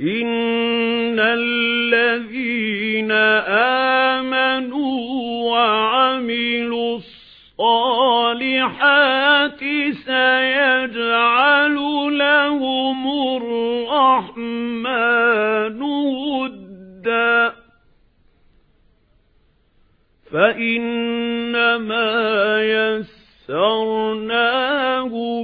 إِنَّ الَّذِينَ آمَنُوا وَعَمِلُوا الصَّالِحَاتِ سَيَجْعَلُ لَهُمُ الرَّحْمَنُ وُدًّا فَإِنَّمَا يَسَّرْنَاهُ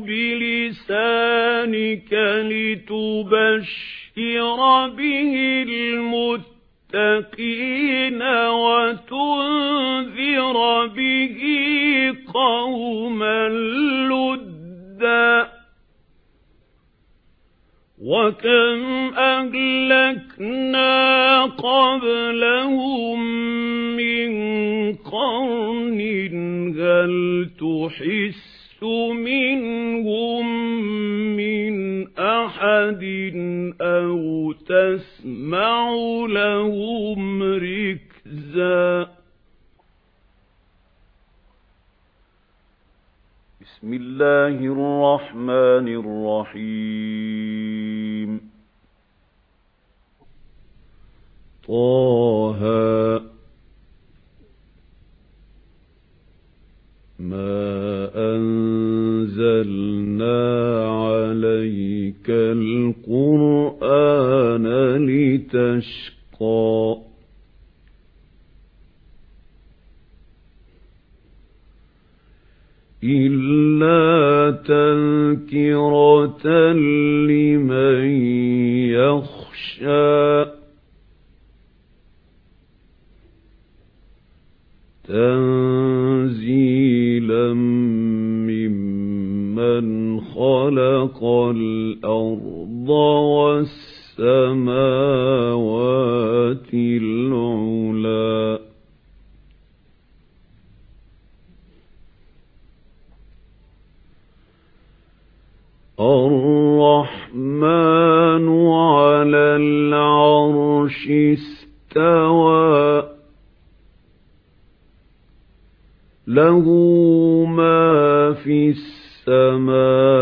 بِلِسَانِكَ لِتُبَشِّرَ بِهِ الْمُتَّقِينَ وَتُنذِرَ بِهِ قَوْمًا لُدًّا. وَكَمْ أَهْلَكْنَا قَبْلَهُمْ مِنْ قَرْنٍ هَلْ تُحِسُّ أَحَدٍ أَوْ تَسْمَعُ لَهُمْ رِكْزًا. بسم الله الرحمن الرحيم. طه لتشقى إِلَّا تَذْكِرَةً لِمَن يَخْشَىٰ. تَنزِيلًا مِّمَّنْ خَلَقَ الْأَرْضَ وَالسَّمَاوَاتِ الْعُلَى الرَّحْمَنُ عَلَى الْعَرْشِ اسْتَوَى. لَهُ مَا فِي السَّمَاوَاتِ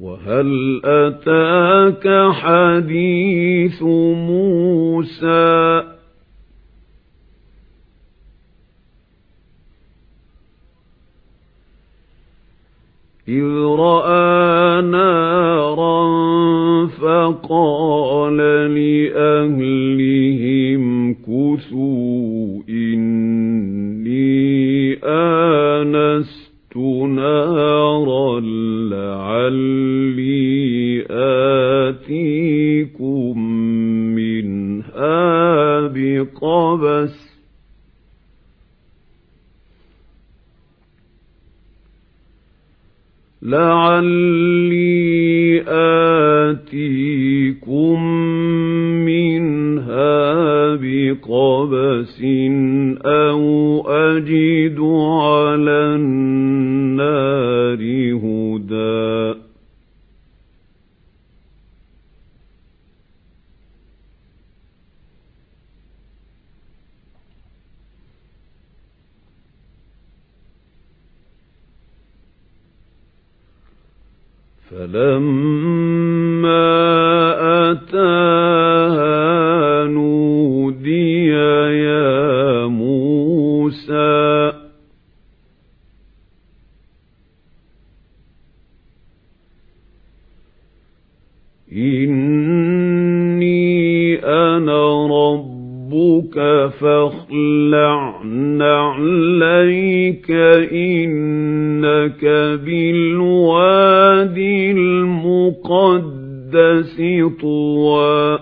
وَهَلْ أَتَاكَ حَدِيثُ مُوسَى؟ إِذْ رَأَىٰ نَارًا فَقَالَ لِأَهْلِهِ آتِيكُم مِّنْهَا بِقَبَسٍ لَعَلِّي آتِيكُم مِّنْهَا بِقَبَسٍ أَوْ أَجِدُ عَلَى فَلَمَّا أَتَاهَا نُودِيَ يَا مُوسَى إِنِّي أَنَا رَبُّكَ فَاخْلَعْ نَعْلَيْكَ إِنَّكَ بِالْوَادِ الْمُقَدَّسِ طُوًى.